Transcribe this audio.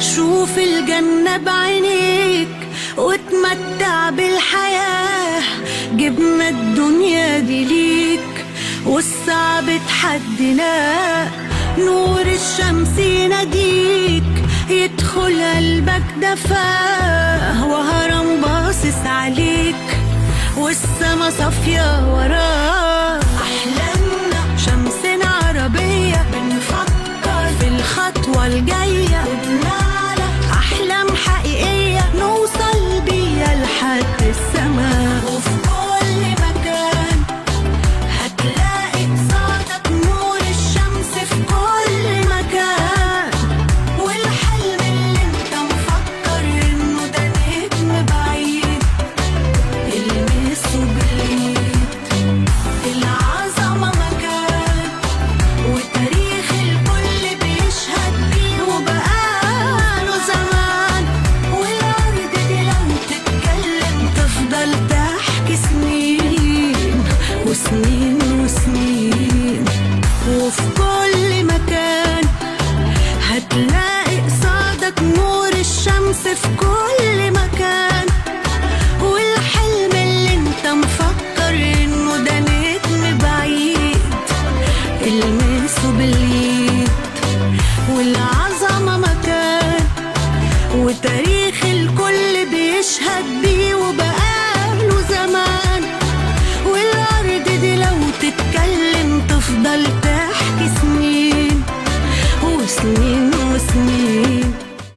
شوف الجنة بعينيك وتمتع بالحياة. جبنا الدنيا دي ليك والصعب تحديناه نور الشمس يناديك يدخل قلبك دفاه وهرم باصص عليك والسما صافية وراك أحلامنا شمسنا عربية بنفكر في الخطوة الجاية. وفي كل مكان. هتلاقي قصادك نور الشمس في كل مكان. والحلم اللي انت مفكر انه ده نجم بعيد. المسه بالايد والعظمة مكان. وتاريخ الكل بيشهد بيه وبقاله